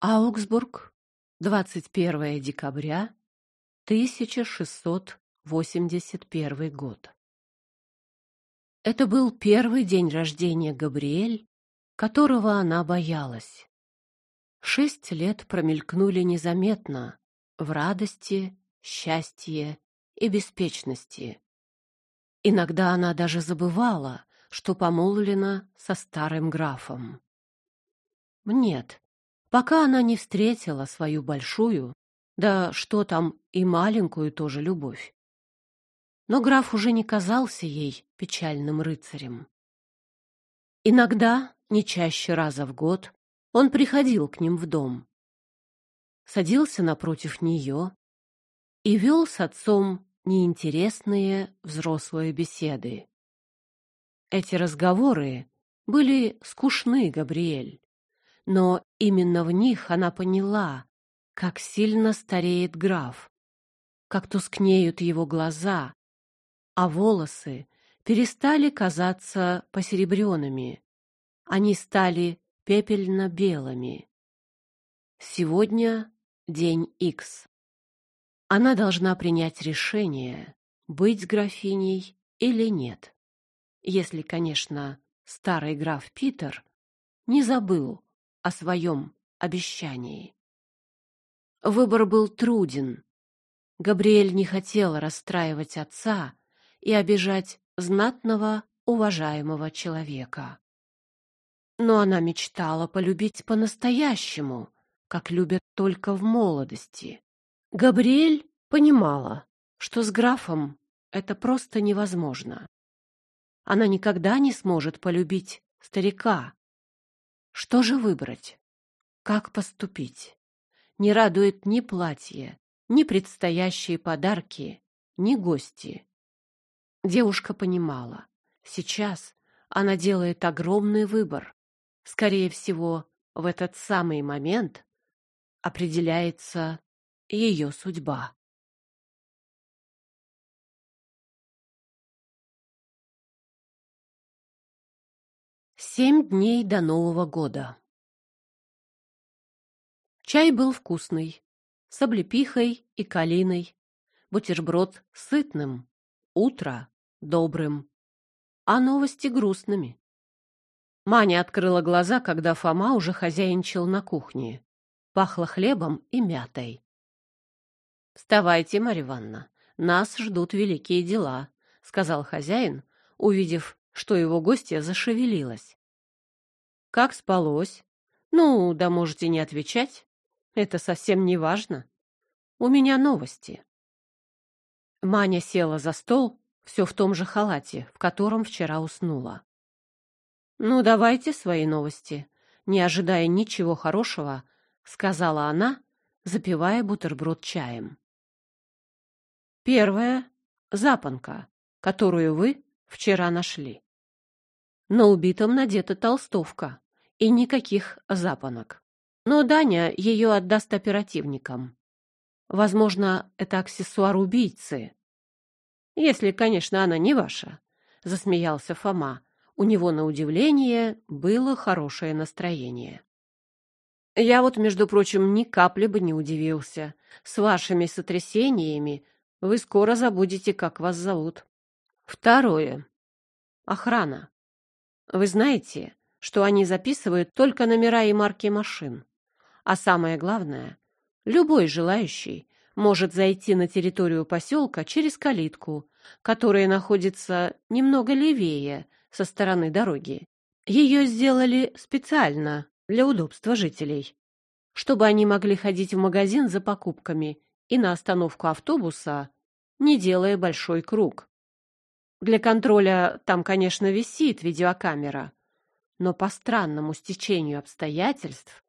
Аугсбург, 21 декабря 1681 год. Это был первый день рождения Габриэль, которого она боялась. Шесть лет промелькнули незаметно в радости, счастье и беспечности. Иногда она даже забывала, что помолвлена со старым графом. Нет, пока она не встретила свою большую, да что там и маленькую тоже любовь. Но граф уже не казался ей печальным рыцарем. Иногда, не чаще раза в год, он приходил к ним в дом, садился напротив нее и вел с отцом неинтересные взрослые беседы. Эти разговоры были скучны, Габриэль, но именно в них она поняла, как сильно стареет граф, как тускнеют его глаза, а волосы перестали казаться посеребренными. Они стали пепельно-белыми. Сегодня день Икс. Она должна принять решение, быть графиней или нет. Если, конечно, старый граф Питер не забыл о своем обещании. Выбор был труден. Габриэль не хотела расстраивать отца и обижать знатного, уважаемого человека. Но она мечтала полюбить по-настоящему, как любят только в молодости. Габриэль понимала, что с графом это просто невозможно. Она никогда не сможет полюбить старика. Что же выбрать? Как поступить? Не радует ни платье, ни предстоящие подарки, ни гости. Девушка понимала, сейчас она делает огромный выбор. Скорее всего, в этот самый момент определяется ее судьба. Семь дней до Нового года. Чай был вкусный, с облепихой и калиной, бутерброд сытным, утро добрым, а новости грустными. Маня открыла глаза, когда Фома уже хозяйничал на кухне. Пахло хлебом и мятой. «Вставайте, Марья Ивановна, нас ждут великие дела», — сказал хозяин, увидев, что его гостья зашевелилась. «Как спалось?» «Ну, да можете не отвечать. Это совсем не важно. У меня новости». Маня села за стол, все в том же халате, в котором вчера уснула. «Ну, давайте свои новости», — не ожидая ничего хорошего, сказала она, запивая бутерброд чаем. Первая — запонка, которую вы вчера нашли. На убитом надета толстовка и никаких запонок. Но Даня ее отдаст оперативникам. Возможно, это аксессуар убийцы. Если, конечно, она не ваша, — засмеялся Фома. У него, на удивление, было хорошее настроение. Я вот, между прочим, ни капли бы не удивился. С вашими сотрясениями вы скоро забудете, как вас зовут. Второе. Охрана. Вы знаете, что они записывают только номера и марки машин. А самое главное, любой желающий может зайти на территорию поселка через калитку, которая находится немного левее со стороны дороги. Ее сделали специально для удобства жителей, чтобы они могли ходить в магазин за покупками и на остановку автобуса, не делая большой круг. Для контроля там, конечно, висит видеокамера, но по странному стечению обстоятельств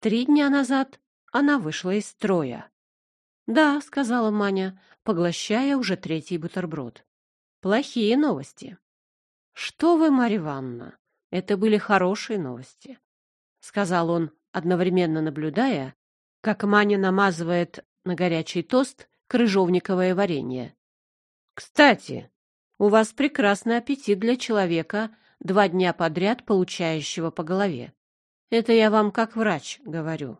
три дня назад она вышла из строя. «Да», — сказала Маня, поглощая уже третий бутерброд. «Плохие новости». «Что вы, Марья Ивановна, это были хорошие новости», — сказал он, одновременно наблюдая, как Маня намазывает на горячий тост крыжовниковое варенье. «Кстати, у вас прекрасный аппетит для человека, два дня подряд получающего по голове. Это я вам как врач говорю.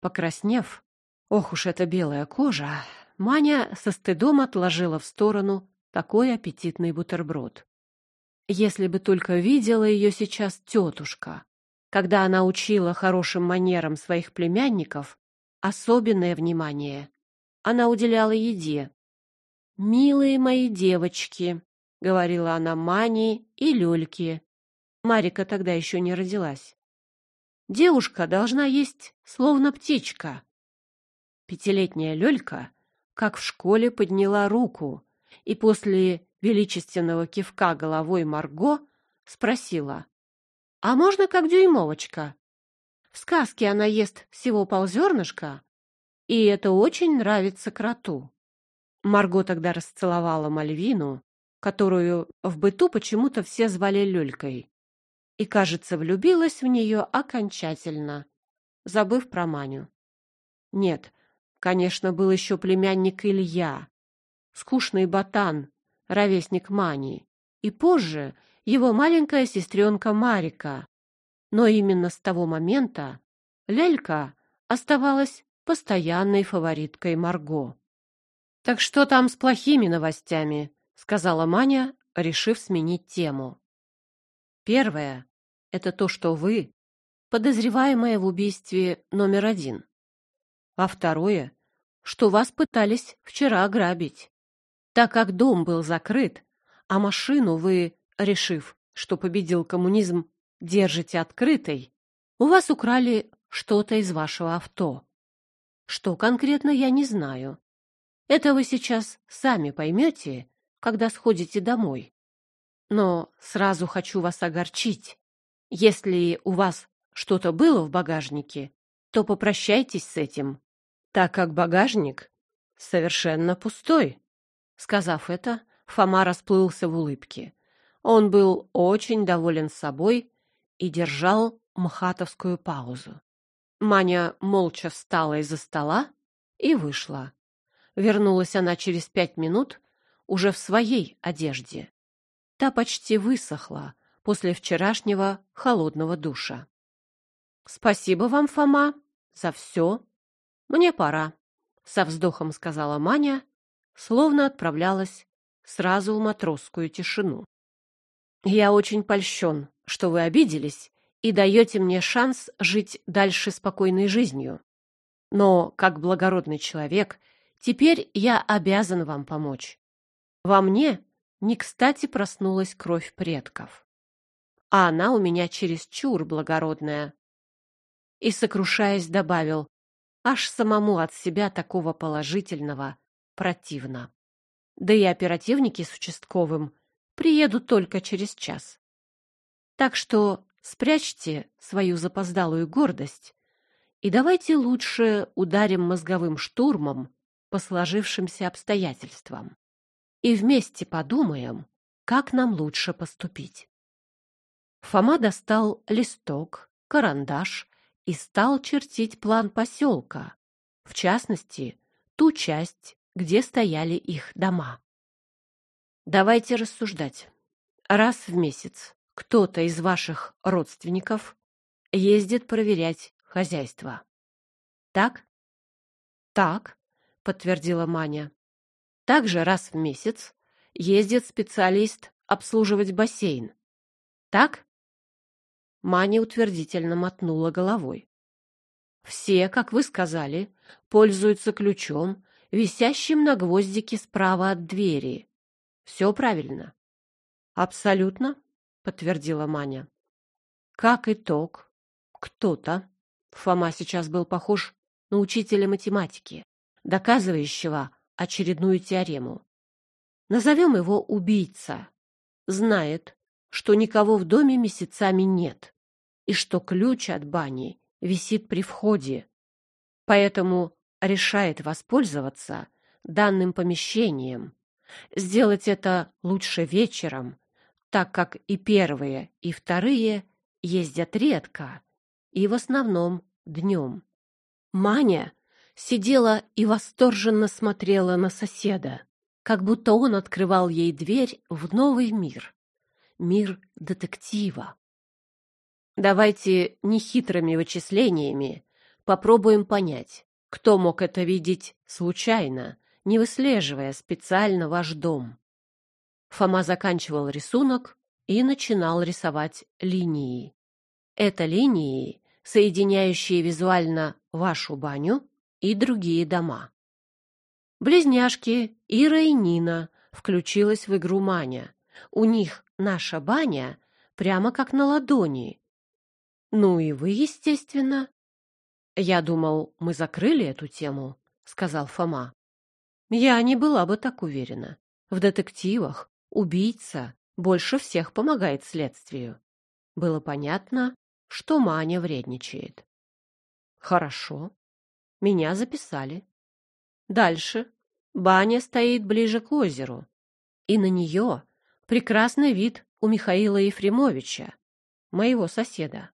Покраснев, ох уж эта белая кожа, Маня со стыдом отложила в сторону такой аппетитный бутерброд. Если бы только видела ее сейчас тетушка, когда она учила хорошим манерам своих племянников, особенное внимание она уделяла еде. «Милые мои девочки», — говорила она Мане и Лёльке. Марика тогда еще не родилась. «Девушка должна есть, словно птичка». Пятилетняя Лёлька, как в школе, подняла руку и после величественного кивка головой Марго спросила, «А можно как дюймовочка?» В сказке она ест всего ползернышка, и это очень нравится кроту. Марго тогда расцеловала Мальвину, которую в быту почему-то все звали Люлькой, и, кажется, влюбилась в нее окончательно, забыв про Маню. Нет, конечно, был еще племянник Илья, скучный ботан, ровесник Мани, и позже его маленькая сестренка Марика. Но именно с того момента Лелька оставалась постоянной фавориткой Марго. «Так что там с плохими новостями?» — сказала Маня, решив сменить тему. «Первое — это то, что вы подозреваемая в убийстве номер один. А второе — что вас пытались вчера ограбить. Так как дом был закрыт, а машину вы, решив, что победил коммунизм, держите открытой, у вас украли что-то из вашего авто. Что конкретно, я не знаю. Это вы сейчас сами поймете, когда сходите домой. Но сразу хочу вас огорчить. Если у вас что-то было в багажнике, то попрощайтесь с этим, так как багажник совершенно пустой. Сказав это, Фома расплылся в улыбке. Он был очень доволен собой и держал мхатовскую паузу. Маня молча встала из-за стола и вышла. Вернулась она через пять минут уже в своей одежде. Та почти высохла после вчерашнего холодного душа. «Спасибо вам, Фома, за все. Мне пора», — со вздохом сказала Маня, словно отправлялась сразу в матросскую тишину. «Я очень польщен, что вы обиделись и даете мне шанс жить дальше спокойной жизнью. Но, как благородный человек, теперь я обязан вам помочь. Во мне не кстати проснулась кровь предков. А она у меня чересчур благородная. И, сокрушаясь, добавил, аж самому от себя такого положительного противно. Да и оперативники с участковым приедут только через час. Так что Спрячьте свою запоздалую гордость и давайте лучше ударим мозговым штурмом по сложившимся обстоятельствам и вместе подумаем, как нам лучше поступить. Фома достал листок, карандаш и стал чертить план поселка, в частности, ту часть, где стояли их дома. Давайте рассуждать. Раз в месяц кто-то из ваших родственников ездит проверять хозяйство. Так? Так, подтвердила Маня. Также раз в месяц ездит специалист обслуживать бассейн. Так? Маня утвердительно мотнула головой. Все, как вы сказали, пользуются ключом, висящим на гвоздике справа от двери. Все правильно. Абсолютно подтвердила Маня. Как итог, кто-то, Фома сейчас был похож на учителя математики, доказывающего очередную теорему. Назовем его убийца. Знает, что никого в доме месяцами нет и что ключ от бани висит при входе. Поэтому решает воспользоваться данным помещением. Сделать это лучше вечером, так как и первые, и вторые ездят редко и в основном днем. Маня сидела и восторженно смотрела на соседа, как будто он открывал ей дверь в новый мир, мир детектива. Давайте нехитрыми вычислениями Попробуем понять, кто мог это видеть случайно, не выслеживая специально ваш дом. Фома заканчивал рисунок и начинал рисовать линии. Это линии, соединяющие визуально вашу баню и другие дома. Близняшки Ира и Нина включилась в игру Маня. У них наша баня прямо как на ладони. Ну и вы, естественно. Я думал, мы закрыли эту тему, сказал Фома. Я не была бы так уверена. В детективах убийца больше всех помогает следствию. Было понятно, что Маня вредничает. Хорошо. Меня записали. Дальше. Баня стоит ближе к озеру, и на нее прекрасный вид у Михаила Ефремовича, моего соседа.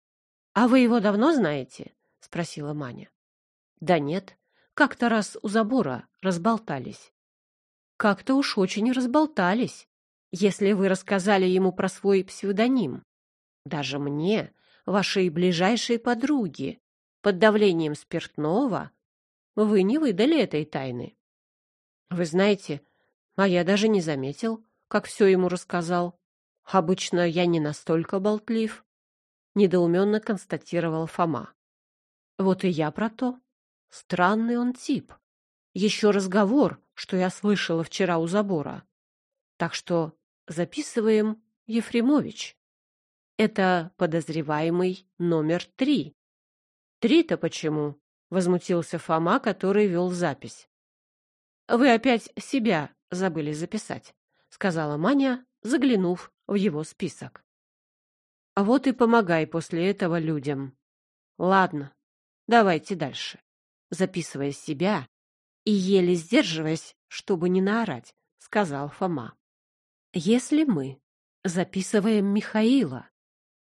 — А вы его давно знаете? — спросила Маня. — Да нет, как-то раз у забора разболтались. — Как-то уж очень разболтались, если вы рассказали ему про свой псевдоним. Даже мне, вашей ближайшей подруге, под давлением спиртного, вы не выдали этой тайны. Вы знаете, а я даже не заметил, как все ему рассказал. Обычно я не настолько болтлив, недоуменно констатировал Фома. Вот и я про то. Странный он тип. Еще разговор, что я слышала вчера у забора. Так что записываем Ефремович. Это подозреваемый номер три. Три-то почему? Возмутился Фома, который вел запись. Вы опять себя забыли записать, сказала Маня, заглянув в его список. А вот и помогай после этого людям. Ладно, давайте дальше. Записывая себя и еле сдерживаясь, чтобы не наорать, сказал Фома. Если мы записываем Михаила,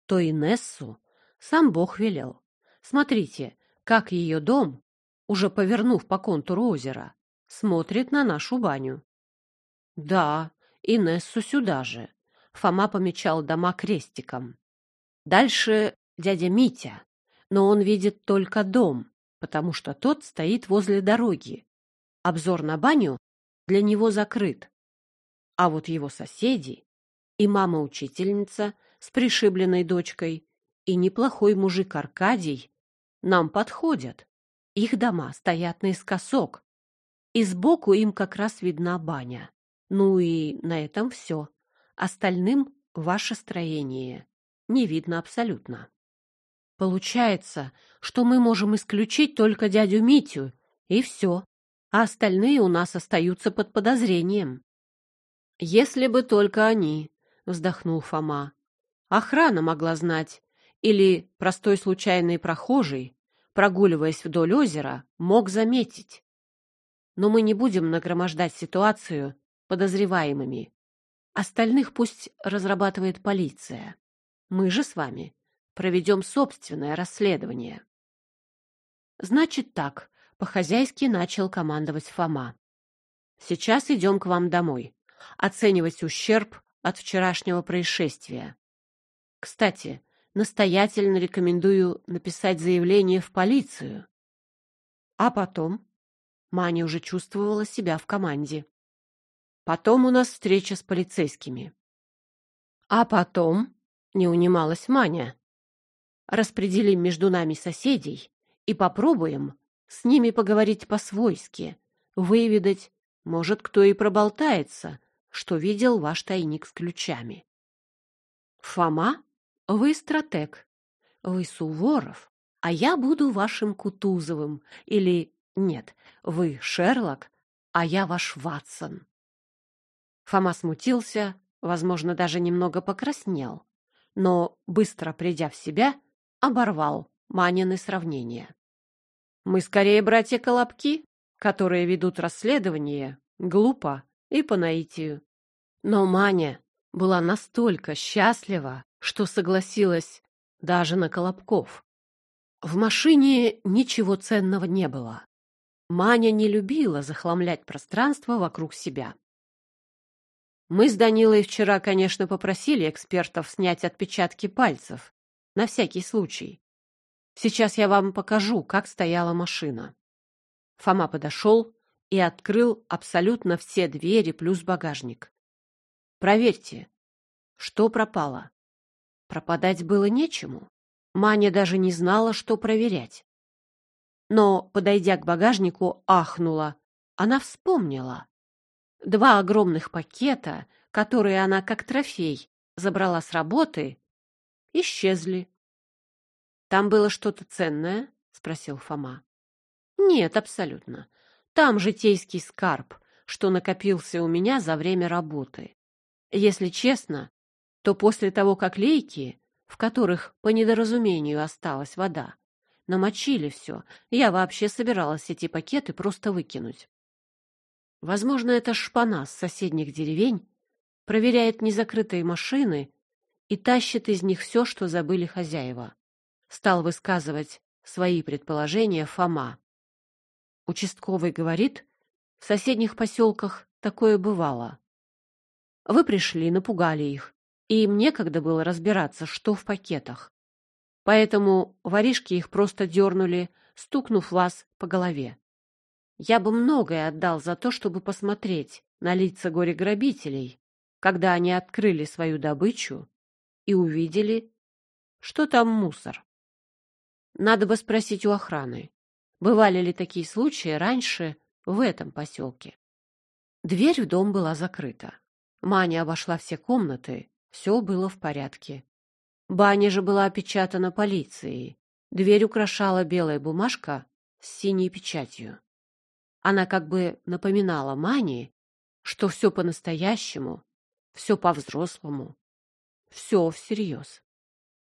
то Инессу сам Бог велел. Смотрите, как ее дом, уже повернув по контуру озера, смотрит на нашу баню. Да, Инессу сюда же. Фома помечал дома крестиком. Дальше дядя Митя, но он видит только дом, потому что тот стоит возле дороги. Обзор на баню для него закрыт. А вот его соседи и мама-учительница с пришибленной дочкой, и неплохой мужик Аркадий нам подходят. Их дома стоят наискосок, и сбоку им как раз видна баня. Ну и на этом все. Остальным ваше строение не видно абсолютно. Получается, что мы можем исключить только дядю Митю, и все, а остальные у нас остаются под подозрением. Если бы только они, вздохнул Фома. Охрана могла знать, или простой случайный прохожий, прогуливаясь вдоль озера, мог заметить. Но мы не будем нагромождать ситуацию подозреваемыми. Остальных пусть разрабатывает полиция. Мы же с вами проведем собственное расследование. Значит так, по-хозяйски начал командовать Фома. Сейчас идем к вам домой. Оценивать ущерб от вчерашнего происшествия. Кстати, настоятельно рекомендую написать заявление в полицию. А потом? Маня уже чувствовала себя в команде. Потом у нас встреча с полицейскими. А потом, не унималась Маня, распределим между нами соседей и попробуем с ними поговорить по-свойски, выведать, может, кто и проболтается, что видел ваш тайник с ключами. Фома, вы стратег, вы Суворов, а я буду вашим Кутузовым, или, нет, вы Шерлок, а я ваш Ватсон. Фома смутился, возможно, даже немного покраснел, но, быстро придя в себя, оборвал Манины сравнения. Мы скорее братья Колобки, которые ведут расследование глупо и по наитию. Но Маня была настолько счастлива, что согласилась даже на Колобков. В машине ничего ценного не было. Маня не любила захламлять пространство вокруг себя. Мы с Данилой вчера, конечно, попросили экспертов снять отпечатки пальцев, на всякий случай. Сейчас я вам покажу, как стояла машина. Фома подошел и открыл абсолютно все двери плюс багажник. Проверьте, что пропало. Пропадать было нечему. Маня даже не знала, что проверять. Но, подойдя к багажнику, ахнула. Она вспомнила. Два огромных пакета, которые она как трофей забрала с работы, исчезли. «Там было что-то ценное?» — спросил Фома. «Нет, абсолютно. Там житейский скарб, что накопился у меня за время работы. Если честно, то после того, как лейки, в которых по недоразумению осталась вода, намочили все, я вообще собиралась эти пакеты просто выкинуть. Возможно, это шпана с соседних деревень проверяет незакрытые машины и тащит из них все, что забыли хозяева. Стал высказывать свои предположения Фома. Участковый говорит, в соседних поселках такое бывало. Вы пришли, напугали их, и им некогда было разбираться, что в пакетах. Поэтому воришки их просто дернули, стукнув вас по голове. Я бы многое отдал за то, чтобы посмотреть на лица горе-грабителей, когда они открыли свою добычу и увидели, что там мусор. Надо бы спросить у охраны, бывали ли такие случаи раньше в этом поселке. Дверь в дом была закрыта. Маня обошла все комнаты, все было в порядке. Баня же была опечатана полицией. Дверь украшала белая бумажка с синей печатью. Она как бы напоминала Мане, что все по-настоящему, все по-взрослому, все всерьез.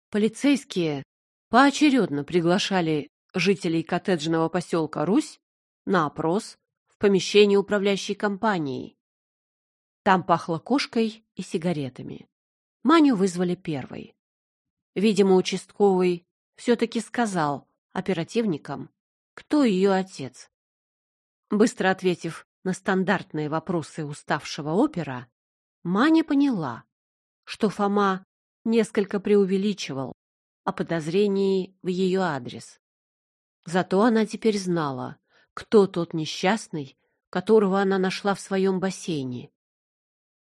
Полицейские поочередно приглашали жителей коттеджного поселка Русь на опрос в помещении управляющей компании. Там пахло кошкой и сигаретами. Маню вызвали первой. Видимо, участковый все-таки сказал оперативникам, кто ее отец. Быстро ответив на стандартные вопросы уставшего опера, Маня поняла, что Фома несколько преувеличивал о подозрении в ее адрес. Зато она теперь знала, кто тот несчастный, которого она нашла в своем бассейне.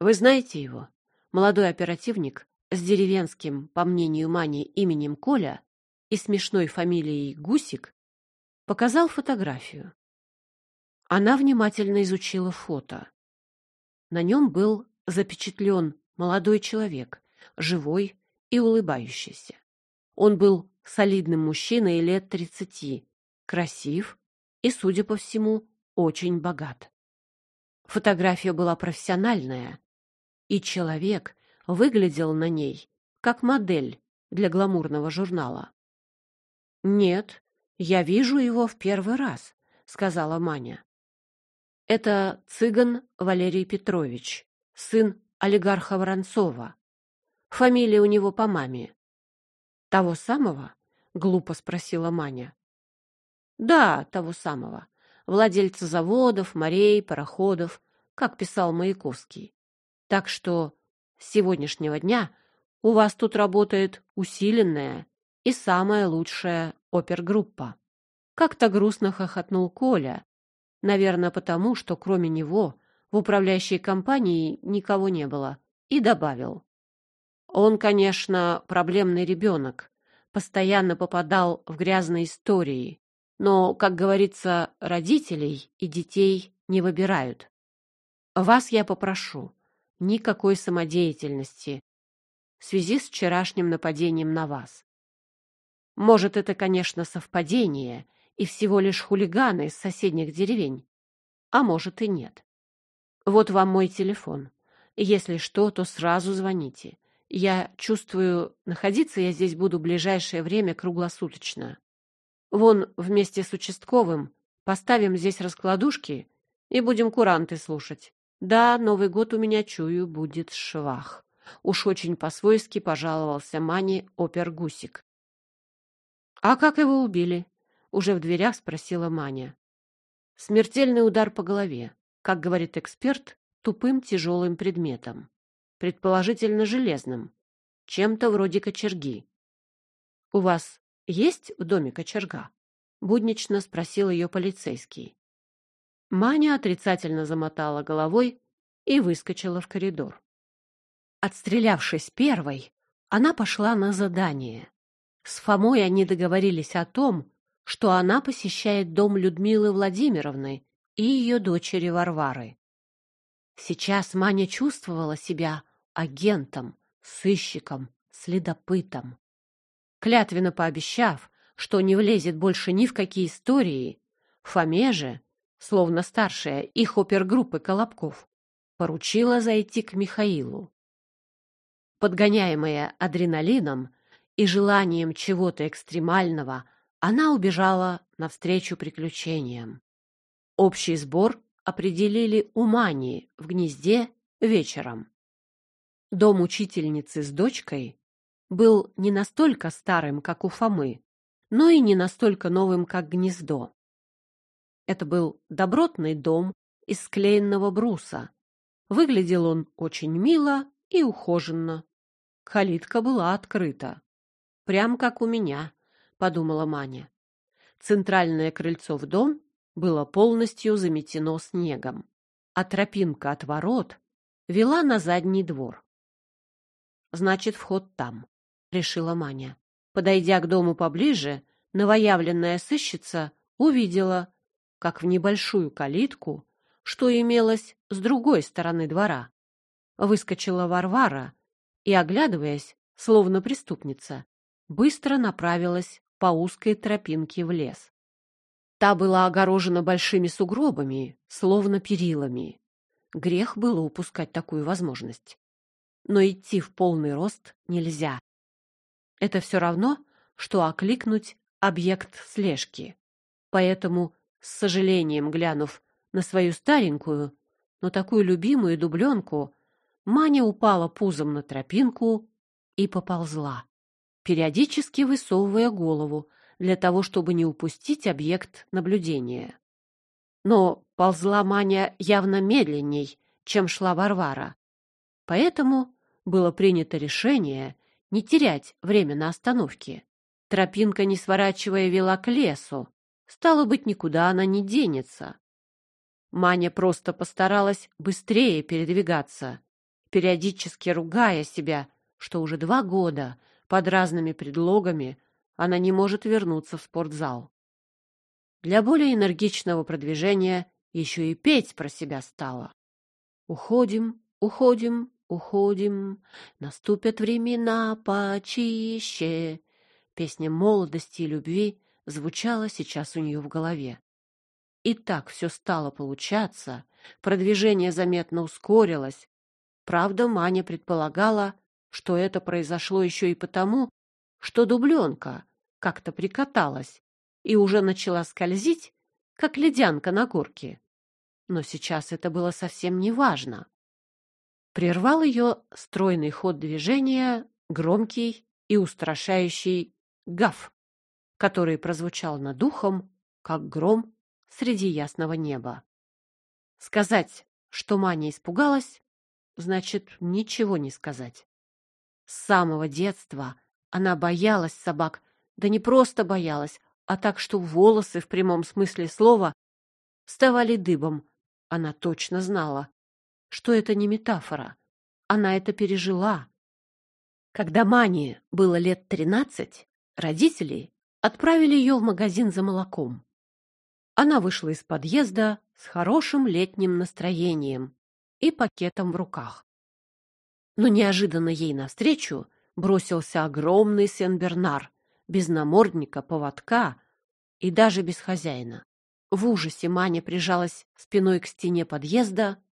Вы знаете его? Молодой оперативник с деревенским, по мнению Мани, именем Коля и смешной фамилией Гусик показал фотографию. Она внимательно изучила фото. На нем был запечатлен молодой человек, живой и улыбающийся. Он был солидным мужчиной лет тридцати, красив и, судя по всему, очень богат. Фотография была профессиональная, и человек выглядел на ней как модель для гламурного журнала. «Нет, я вижу его в первый раз», — сказала Маня. Это цыган Валерий Петрович, сын олигарха Воронцова. Фамилия у него по маме. Того самого? Глупо спросила Маня. Да, того самого. Владельца заводов, морей, пароходов, как писал Маяковский. Так что с сегодняшнего дня у вас тут работает усиленная и самая лучшая опергруппа. Как-то грустно хохотнул Коля, Наверное, потому, что кроме него в управляющей компании никого не было. И добавил. Он, конечно, проблемный ребенок, постоянно попадал в грязные истории, но, как говорится, родителей и детей не выбирают. Вас я попрошу, никакой самодеятельности в связи с вчерашним нападением на вас. Может, это, конечно, совпадение, и всего лишь хулиганы из соседних деревень. А может и нет. Вот вам мой телефон. Если что, то сразу звоните. Я чувствую, находиться я здесь буду ближайшее время круглосуточно. Вон вместе с участковым поставим здесь раскладушки и будем куранты слушать. Да, Новый год у меня, чую, будет швах. Уж очень по-свойски пожаловался Мане опергусик. А как его убили? Уже в дверях спросила Маня. Смертельный удар по голове, как говорит эксперт, тупым тяжелым предметом, предположительно железным, чем-то вроде кочерги. У вас есть в доме кочерга?» — буднично спросил ее полицейский. Маня отрицательно замотала головой и выскочила в коридор. Отстрелявшись первой, она пошла на задание. С Фомой они договорились о том, что она посещает дом Людмилы Владимировны и ее дочери Варвары. Сейчас Маня чувствовала себя агентом, сыщиком, следопытом. Клятвенно пообещав, что не влезет больше ни в какие истории, Фоме же, словно старшая их опергруппы Колобков, поручила зайти к Михаилу. Подгоняемая адреналином и желанием чего-то экстремального, она убежала навстречу приключениям. Общий сбор определили у Мани в гнезде вечером. Дом учительницы с дочкой был не настолько старым, как у Фомы, но и не настолько новым, как гнездо. Это был добротный дом из склеенного бруса. Выглядел он очень мило и ухоженно. Калитка была открыта. Прям как у меня, подумала Маня. Центральное крыльцо в дом было полностью заметено снегом, а тропинка от ворот вела на задний двор. Значит, вход там, решила Маня. Подойдя к дому поближе, новоявленная сыщица увидела, как в небольшую калитку, что имелось с другой стороны двора, выскочила Варвара и, оглядываясь, словно преступница, быстро направилась по узкой тропинке в лес. Та была огорожена большими сугробами, словно перилами. Грех было упускать такую возможность. Но идти в полный рост нельзя. Это все равно, что окликнуть объект слежки. Поэтому, с сожалением глянув на свою старенькую, но такую любимую дубленку, Маня упала пузом на тропинку и поползла, периодически высовывая голову для того, чтобы не упустить объект наблюдения. Но ползла Маня явно медленней, чем шла Варвара. Поэтому было принято решение не терять время на остановке. Тропинка, не сворачивая, вела к лесу. Стало быть, никуда она не денется. Маня просто постаралась быстрее передвигаться, периодически ругая себя, что уже два года под разными предлогами она не может вернуться в спортзал. Для более энергичного продвижения еще и петь про себя стала. Уходим, уходим, уходим, наступят времена почище. Песня молодости и любви звучала сейчас у нее в голове. И так все стало получаться, продвижение заметно ускорилось, Правда, Маня предполагала, что это произошло еще и потому, что дубленка как-то прикаталась и уже начала скользить, как ледянка на горке. Но сейчас это было совсем не важно. Прервал ее стройный ход движения громкий и устрашающий гав, который прозвучал над ухом, как гром среди ясного неба. Сказать, что Маня испугалась, значит, ничего не сказать. С самого детства она боялась собак, да не просто боялась, а так, что волосы в прямом смысле слова вставали дыбом. Она точно знала, что это не метафора. Она это пережила. Когда Мане было лет тринадцать, родители отправили ее в магазин за молоком. Она вышла из подъезда с хорошим летним настроением и пакетом в руках. Но неожиданно ей навстречу бросился огромный Сен-Бернар, без намордника, поводка и даже без хозяина. В ужасе Маня прижалась спиной к стене подъезда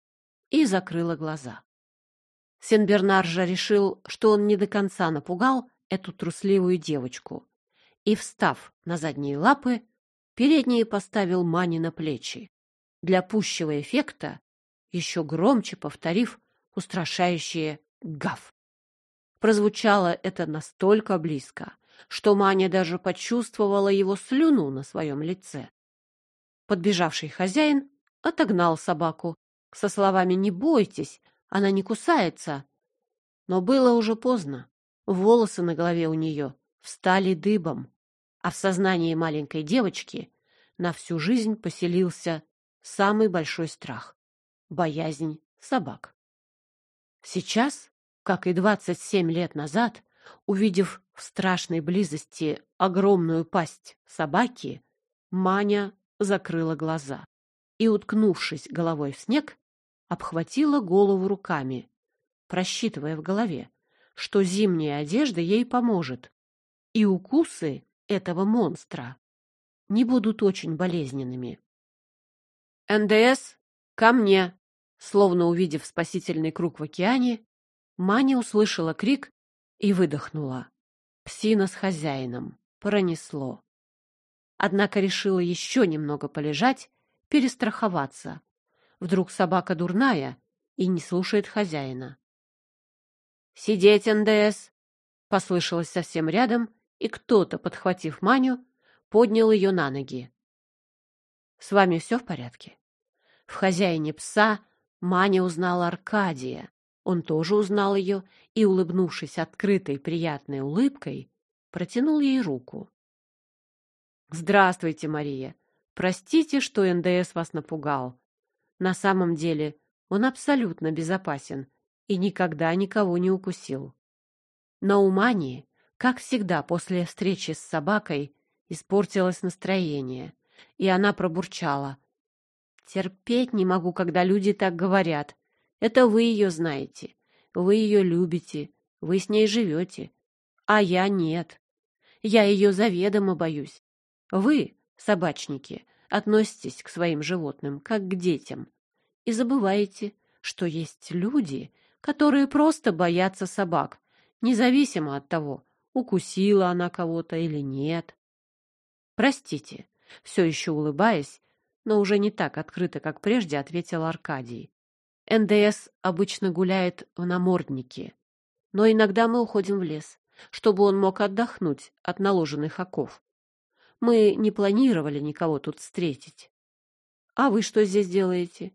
и закрыла глаза. Сен-Бернар же решил, что он не до конца напугал эту трусливую девочку, и, встав на задние лапы, передние поставил Мане на плечи. Для пущего эффекта еще громче повторив устрашающее «гав». Прозвучало это настолько близко, что Маня даже почувствовала его слюну на своем лице. Подбежавший хозяин отогнал собаку со словами «Не бойтесь, она не кусается». Но было уже поздно. Волосы на голове у нее встали дыбом. А в сознании маленькой девочки на всю жизнь поселился самый большой страх — боязнь собак. Сейчас, как и 27 лет назад, увидев в страшной близости огромную пасть собаки, Маня закрыла глаза и, уткнувшись головой в снег, обхватила голову руками, просчитывая в голове, что зимняя одежда ей поможет, и укусы этого монстра не будут очень болезненными. «НДС, ко мне!» Словно увидев спасительный круг в океане, Маня услышала крик и выдохнула. Псина с хозяином. Пронесло. Однако решила еще немного полежать, перестраховаться. Вдруг собака дурная и не слушает хозяина. «Сидеть, НДС!» Послышалось совсем рядом, и кто-то, подхватив Маню, поднял ее на ноги. «С вами все в порядке?» В хозяине пса Маня узнала Аркадия. Он тоже узнал ее и, улыбнувшись открытой приятной улыбкой, протянул ей руку. «Здравствуйте, Мария. Простите, что НДС вас напугал. На самом деле он абсолютно безопасен и никогда никого не укусил. Но у Мани, как всегда после встречи с собакой, испортилось настроение, и она пробурчала. «Терпеть не могу, когда люди так говорят. Это вы ее знаете, вы ее любите, вы с ней живете, а я нет. Я ее заведомо боюсь. Вы, собачники, относитесь к своим животным как к детям и забываете, что есть люди, которые просто боятся собак, независимо от того, укусила она кого-то или нет. Простите, все еще улыбаясь, но уже не так открыто, как прежде, ответил Аркадий. НДС обычно гуляет в наморднике, но иногда мы уходим в лес, чтобы он мог отдохнуть от наложенных оков. Мы не планировали никого тут встретить. А вы что здесь делаете?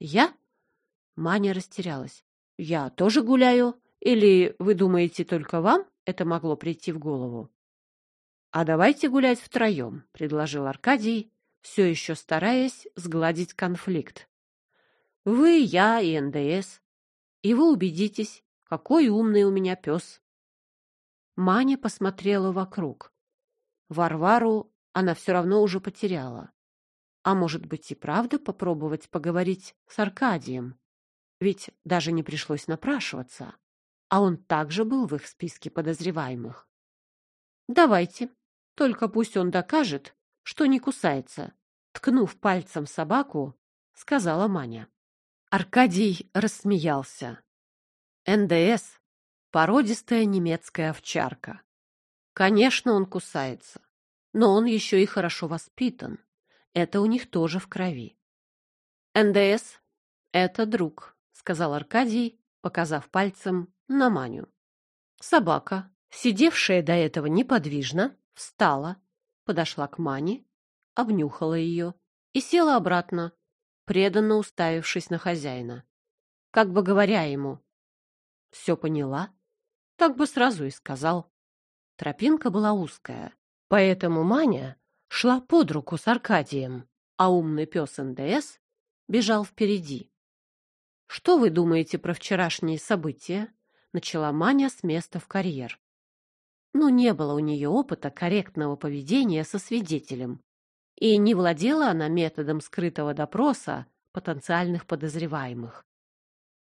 Я? Маня растерялась. Я тоже гуляю? Или вы думаете, только вам это могло прийти в голову? А давайте гулять втроем, предложил Аркадий, все еще стараясь сгладить конфликт. Вы, я и НДС. И вы убедитесь, какой умный у меня пес. Маня посмотрела вокруг. Варвару она все равно уже потеряла. А может быть и правда попробовать поговорить с Аркадием? Ведь даже не пришлось напрашиваться. А он также был в их списке подозреваемых. Давайте, только пусть он докажет, что не кусается. Ткнув пальцем собаку, сказала Маня. Аркадий рассмеялся. НДС — породистая немецкая овчарка. Конечно, он кусается, но он еще и хорошо воспитан. Это у них тоже в крови. НДС — это друг, сказал Аркадий, показав пальцем на Маню. Собака, сидевшая до этого неподвижно, встала, подошла к Мане, обнюхала ее и села обратно, преданно уставившись на хозяина. Как бы говоря ему, «Все поняла?» Так бы сразу и сказал. Тропинка была узкая, поэтому Маня шла под руку с Аркадием, а умный пес НДС бежал впереди. «Что вы думаете про вчерашние события?» — начала Маня с места в карьер. Ну, не было у нее опыта корректного поведения со свидетелем, и не владела она методом скрытого допроса потенциальных подозреваемых.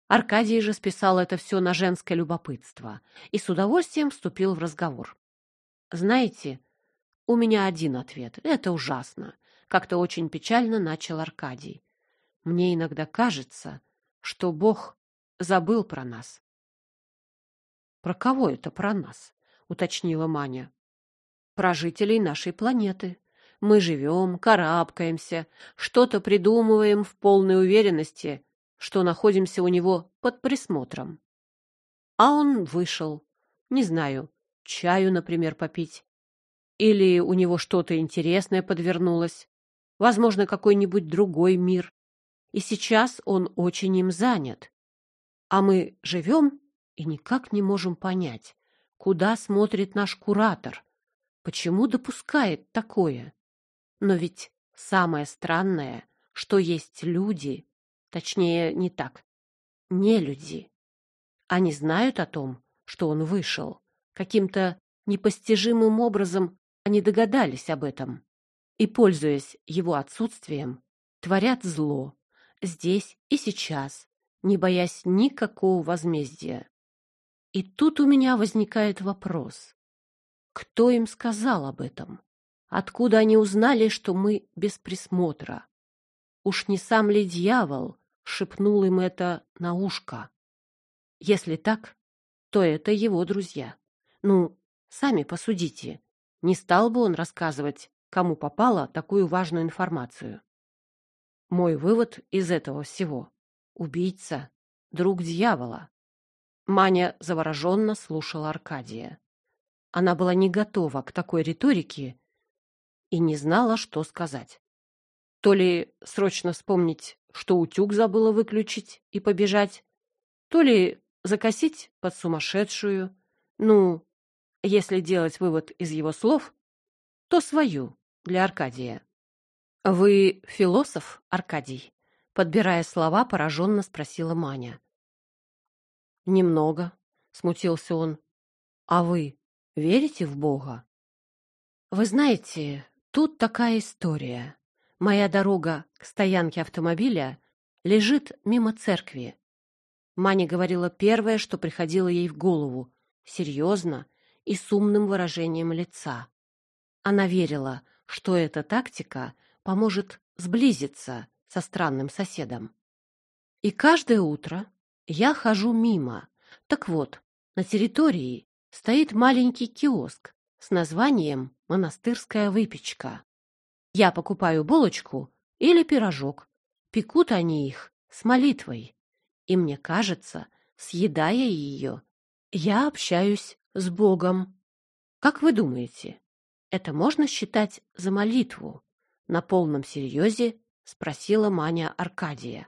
Аркадий же списал это все на женское любопытство и с удовольствием вступил в разговор. «Знаете, у меня один ответ. Это ужасно», — как-то очень печально начал Аркадий. «Мне иногда кажется, что Бог забыл про нас». «Про кого это про нас?» — уточнила Маня. «Про жителей нашей планеты. Мы живем, карабкаемся, что-то придумываем в полной уверенности, что находимся у него под присмотром. А он вышел, не знаю, чаю, например, попить. Или у него что-то интересное подвернулось, возможно, какой-нибудь другой мир. И сейчас он очень им занят. А мы живем и никак не можем понять, куда смотрит наш куратор, Почему допускает такое? Но ведь самое странное, что есть люди, точнее, не так, не люди. Они знают о том, что он вышел. Каким-то непостижимым образом они догадались об этом и, пользуясь его отсутствием, творят зло здесь и сейчас, не боясь никакого возмездия. И тут у меня возникает вопрос. Кто им сказал об этом? Откуда они узнали, что мы без присмотра? Уж не сам ли дьявол шепнул им это на ушко? Если так, то это его друзья. Ну, сами посудите. Не стал бы он рассказывать, кому попало такую важную информацию. Мой вывод из этого всего — убийца, друг дьявола. Маня завороженно слушала Аркадия. Она была не готова к такой риторике и не знала, что сказать. То ли срочно вспомнить, что утюг забыла выключить и побежать, то ли закосить под сумасшедшую. Ну, если делать вывод из его слов, то свою для Аркадия. «Вы философ, Аркадий?» Подбирая слова, пораженно спросила Маня. «Немного», — смутился он. «А вы верите в Бога?» «Вы знаете, тут такая история. Моя дорога к стоянке автомобиля лежит мимо церкви. Маня говорила первое, что приходило ей в голову, серьезно и с умным выражением лица. Она верила, что эта тактика поможет сблизиться со странным соседом. И каждое утро я хожу мимо. Так вот, на территории стоит маленький киоск с названием «Монастырская выпечка». Я покупаю булочку или пирожок. Пекут они их с молитвой. И мне кажется, съедая ее, я общаюсь с Богом. Как вы думаете, это можно считать за молитву? На полном серьезе спросила Маня Аркадия.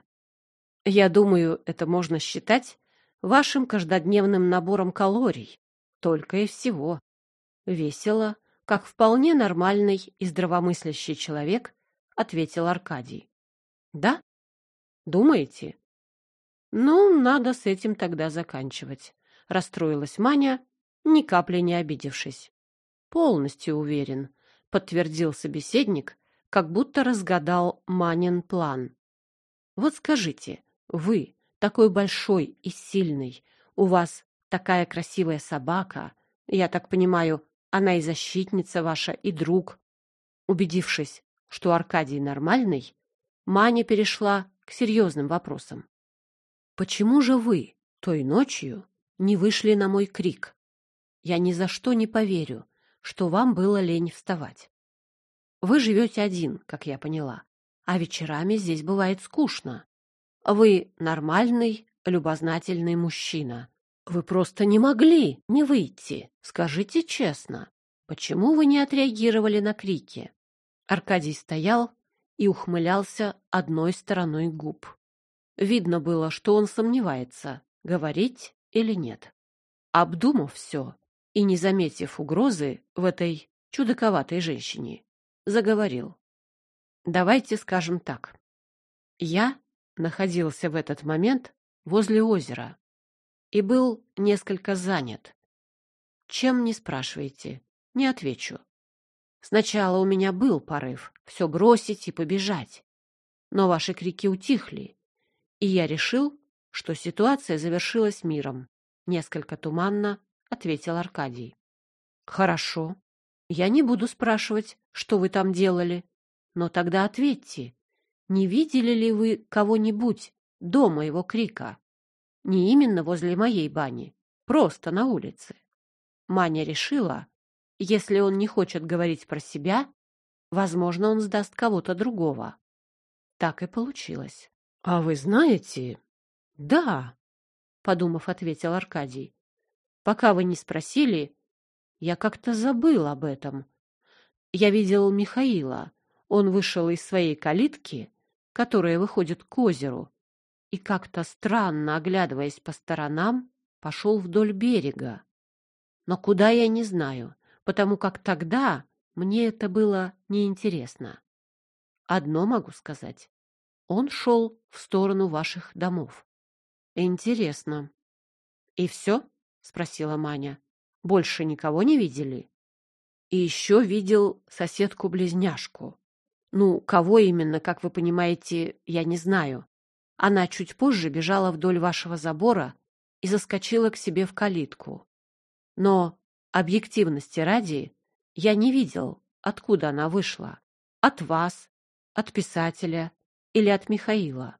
Я думаю, это можно считать вашим каждодневным набором калорий, только и всего. Весело, как вполне нормальный и здравомыслящий человек, ответил Аркадий. Да? Думаете? Ну, надо с этим тогда заканчивать, расстроилась Маня, ни капли не обидевшись. Полностью уверен, подтвердил собеседник, как будто разгадал Манин план. Вот скажите, вы такой большой и сильный, у вас такая красивая собака, я так понимаю, она и защитница ваша, и друг. Убедившись, что Аркадий нормальный, Маня перешла к серьезным вопросам. Почему же вы той ночью не вышли на мой крик? Я ни за что не поверю, что вам было лень вставать. Вы живете один, как я поняла, а вечерами здесь бывает скучно. Вы нормальный, любознательный мужчина. Вы просто не могли не выйти. Скажите честно, почему вы не отреагировали на крики? Аркадий стоял и ухмылялся одной стороной губ. Видно было, что он сомневается, говорить или нет. Обдумав все и не заметив угрозы в этой чудаковатой женщине, заговорил. Давайте скажем так. Я находился в этот момент возле озера и был несколько занят. Чем не спрашиваете, не отвечу. Сначала у меня был порыв все бросить и побежать, но ваши крики утихли, и я решил, что ситуация завершилась миром. Несколько туманно ответил Аркадий. Хорошо, я не буду спрашивать, что вы там делали, но тогда ответьте, не видели ли вы кого-нибудь до моего крика? Не именно возле моей бани, просто на улице. Маня решила, если он не хочет говорить про себя, возможно, он сдаст кого-то другого. Так и получилось. — А вы знаете? — Да, — подумав, ответил Аркадий. — Пока вы не спросили, я как-то забыл об этом. Я видел Михаила. Он вышел из своей калитки, которая выходит к озеру, и как-то странно, оглядываясь по сторонам, пошел вдоль берега. Но куда я не знаю. потому как тогда мне это было неинтересно. Одно могу сказать. Он шел в сторону ваших домов. Интересно. И все? Спросила Маня. Больше никого не видели? И еще видел соседку-близняшку. Ну, кого именно, как вы понимаете, я не знаю. Она чуть позже бежала вдоль вашего забора и заскочила к себе в калитку. Но, объективности ради, я не видел, откуда она вышла. От вас, от писателя или от Михаила.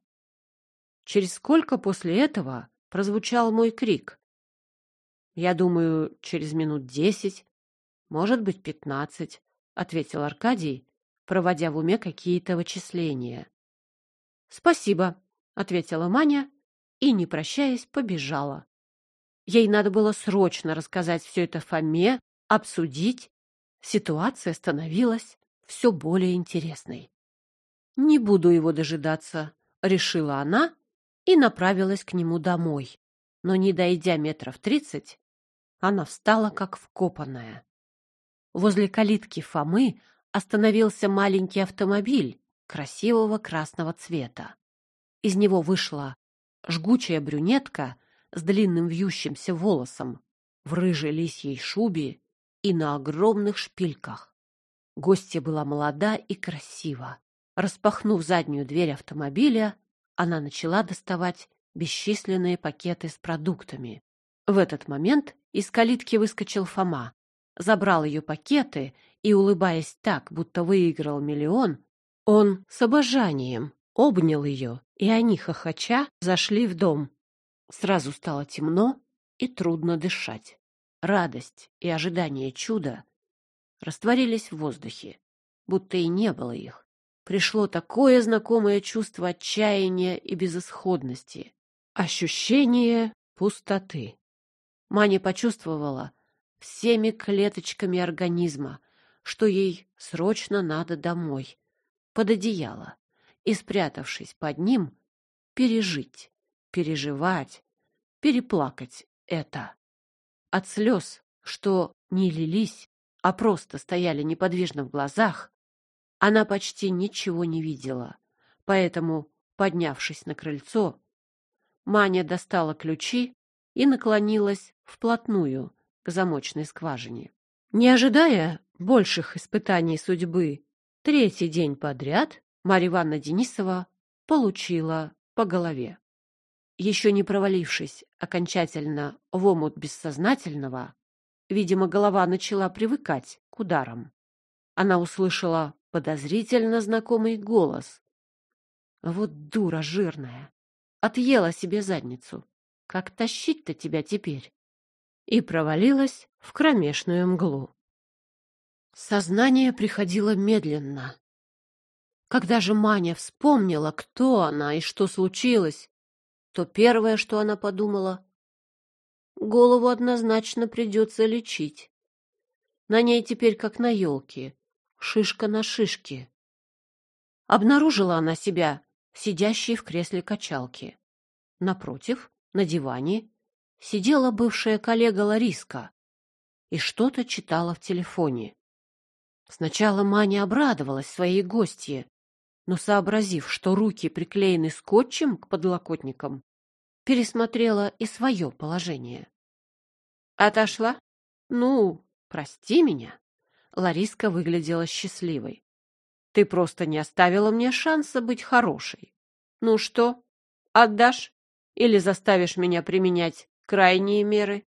Через сколько после этого прозвучал мой крик? Я думаю, через минут десять, может быть, пятнадцать, ответил Аркадий, проводя в уме какие-то вычисления. Спасибо, ответила Маня и, не прощаясь, побежала. Ей надо было срочно рассказать все это Фоме, обсудить. Ситуация становилась все более интересной. «Не буду его дожидаться», — решила она и направилась к нему домой. Но, не дойдя метров тридцать, она встала как вкопанная. Возле калитки Фомы остановился маленький автомобиль красивого красного цвета. Из него вышла жгучая брюнетка с длинным вьющимся волосом, в рыжей лисьей шубе и на огромных шпильках. Гостья была молода и красива. Распахнув заднюю дверь автомобиля, она начала доставать бесчисленные пакеты с продуктами. В этот момент из калитки выскочил Фома, забрал ее пакеты и, улыбаясь так, будто выиграл миллион, он с обожанием обнял ее, и они, хохоча, зашли в дом. Сразу стало темно и трудно дышать. Радость и ожидание чуда растворились в воздухе, будто и не было их пришло такое знакомое чувство отчаяния и безысходности, ощущение пустоты. Маня почувствовала всеми клеточками организма, что ей срочно надо домой, под одеяло, и, спрятавшись под ним, пережить, переживать, переплакать это. От слез, что не лились, а просто стояли неподвижно в глазах, она почти ничего не видела, поэтому, поднявшись на крыльцо, Маня достала ключи и наклонилась вплотную к замочной скважине. Не ожидая больших испытаний судьбы, третий день подряд Марья Ивановна Денисова получила по голове. Еще не провалившись окончательно в омут бессознательного, видимо, голова начала привыкать к ударам. Она услышала подозрительно знакомый голос. Вот дура жирная. Отъела себе задницу. Как тащить-то тебя теперь? И провалилась в кромешную мглу. Сознание приходило медленно. Когда же Маня вспомнила, кто она и что случилось, то первое, что она подумала, голову однозначно придется лечить. На ней теперь как на елке, шишка на шишке. Обнаружила она себя сидящей в кресле качалки. Напротив, на диване, сидела бывшая коллега Лариска и что-то читала в телефоне. Сначала Маня обрадовалась своей гостье, но, сообразив, что руки приклеены скотчем к подлокотникам, пересмотрела и свое положение. «Отошла? Ну, прости меня. Лариска выглядела счастливой. Ты просто не оставила мне шанса быть хорошей. Ну что, отдашь или заставишь меня применять крайние меры?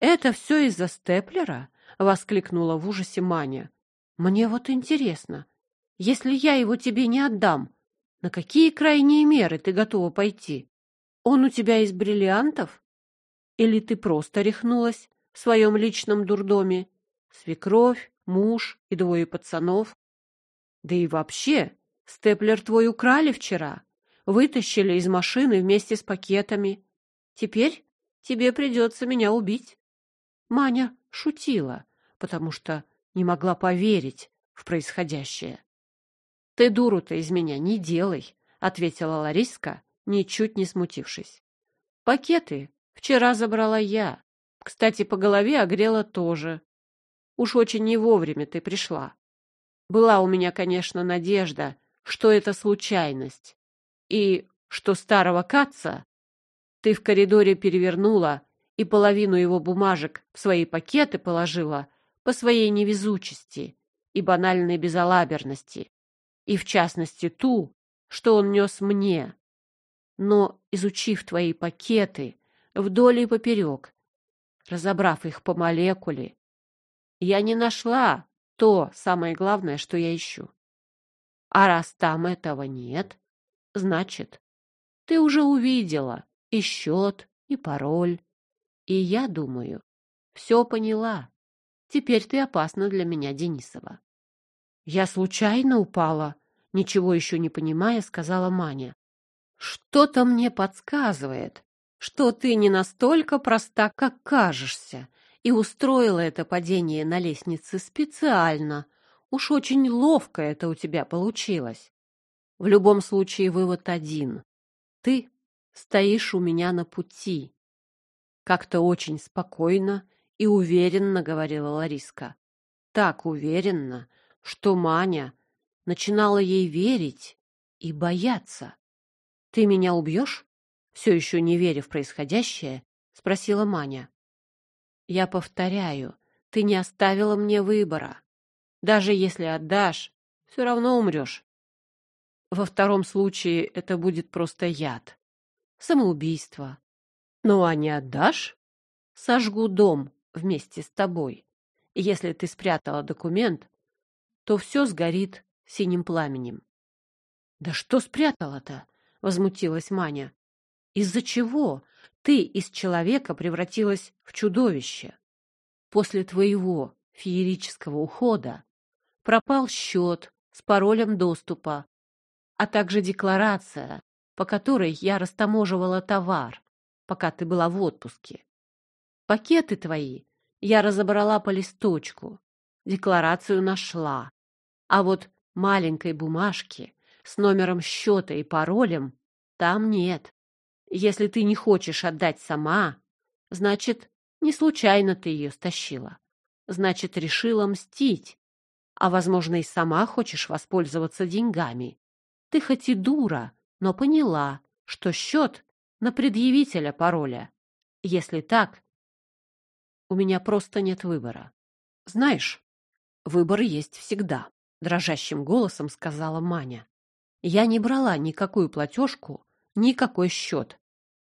Это все из-за степлера? воскликнула в ужасе Маня. Мне вот интересно, если я его тебе не отдам, на какие крайние меры ты готова пойти? Он у тебя из бриллиантов? Или ты просто рехнулась в своем личном дурдоме свекровь, муж и двое пацанов. Да и вообще, степлер твой украли вчера, вытащили из машины вместе с пакетами. Теперь тебе придется меня убить. Маня шутила, потому что не могла поверить в происходящее. — Ты дуру-то из меня не делай, — ответила Лариска, ничуть не смутившись. — Пакеты вчера забрала я. Кстати, по голове огрела тоже. Уж очень не вовремя ты пришла. Была у меня, конечно, надежда, что это случайность, и что старого Катца ты в коридоре перевернула и половину его бумажек в свои пакеты положила по своей невезучести и банальной безалаберности, и в частности ту, что он нес мне. Но, изучив твои пакеты вдоль и поперек, разобрав их по молекуле, я не нашла то самое главное, что я ищу. А раз там этого нет, значит, ты уже увидела и счет, и пароль. И я думаю, все поняла. Теперь ты опасна для меня, Денисова. Я случайно упала, ничего еще не понимая, сказала Маня. Что-то мне подсказывает, что ты не настолько проста, как кажешься, и устроила это падение на лестнице специально. Уж очень ловко это у тебя получилось. В любом случае вывод один. Ты стоишь у меня на пути. Как-то очень спокойно и уверенно говорила Лариска. Так уверенно, что Маня начинала ей верить и бояться. «Ты меня убьешь?» Все еще не веря в происходящее, спросила Маня. «Я повторяю, ты не оставила мне выбора. Даже если отдашь, все равно умрешь. Во втором случае это будет просто яд. Самоубийство. Ну а не отдашь? Сожгу дом вместе с тобой. Если ты спрятала документ, то все сгорит синим пламенем. — Да что спрятала-то? — возмутилась Маня. — Из-за чего ты из человека превратилась в чудовище? После твоего феерического ухода пропал счет с паролем доступа, а также декларация, по которой я растаможивала товар, пока ты была в отпуске. Пакеты твои я разобрала по листочку, декларацию нашла. А вот маленькой бумажки с номером счета и паролем там нет. Если ты не хочешь отдать сама, значит, не случайно ты ее стащила. Значит, решила мстить. А, возможно, и сама хочешь воспользоваться деньгами. Ты хоть и дура, но поняла, что счет на предъявителя пароля. Если так, у меня просто нет выбора. Знаешь, выбор есть всегда, дрожащим голосом сказала Маня. Я не брала никакую платежку, никакой счет.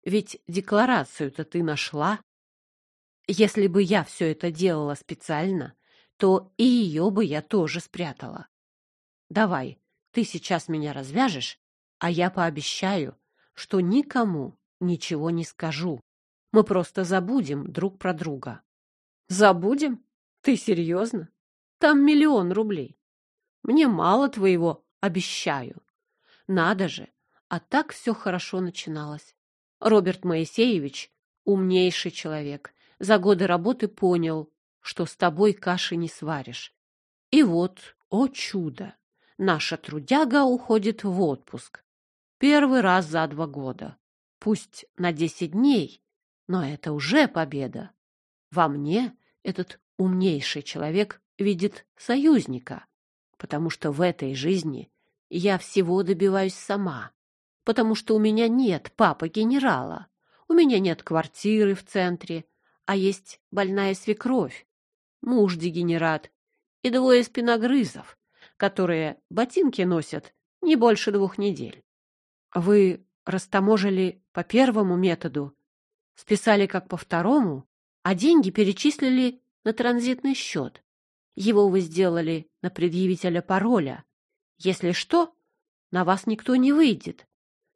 Ведь декларацию-то ты нашла. Если бы я все это делала специально, то и ее бы я тоже спрятала. Давай, ты сейчас меня развяжешь, а я пообещаю, что никому ничего не скажу. Мы просто забудем друг про друга. Забудем? Ты серьезно? Там миллион рублей. Мне мало твоего обещаю. Надо же, а так все хорошо начиналось. Роберт Моисеевич умнейший человек. За годы работы понял, что с тобой каши не сваришь. И вот, о чудо, наша трудяга уходит в отпуск. Первый раз за два года. Пусть на десять дней, но это уже победа. Во мне этот умнейший человек видит союзника, потому что в этой жизни я всего добиваюсь сама, потому что у меня нет папы-генерала, у меня нет квартиры в центре, а есть больная свекровь, муж-дегенерат и двое спиногрызов, которые ботинки носят не больше двух недель. Вы растаможили по первому методу, списали как по второму, а деньги перечислили на транзитный счет. Его вы сделали на предъявителя пароля. Если что, на вас никто не выйдет,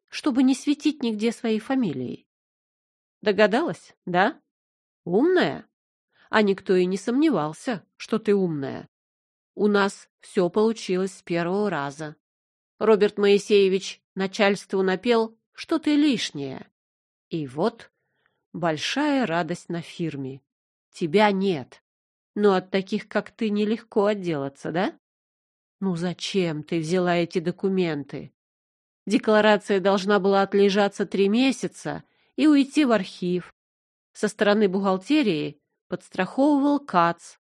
чтобы не светить нигде своей фамилией. Догадалась, да? Умная? А никто и не сомневался, что ты умная. У нас все получилось с первого раза. Роберт Моисеевич начальству напел, что ты лишняя. И вот большая радость на фирме. Тебя нет. Но от таких, как ты, нелегко отделаться, да? Ну зачем ты взяла эти документы? Декларация должна была отлежаться три месяца и уйти в архив. Со стороны бухгалтерии подстраховывал КАЦ.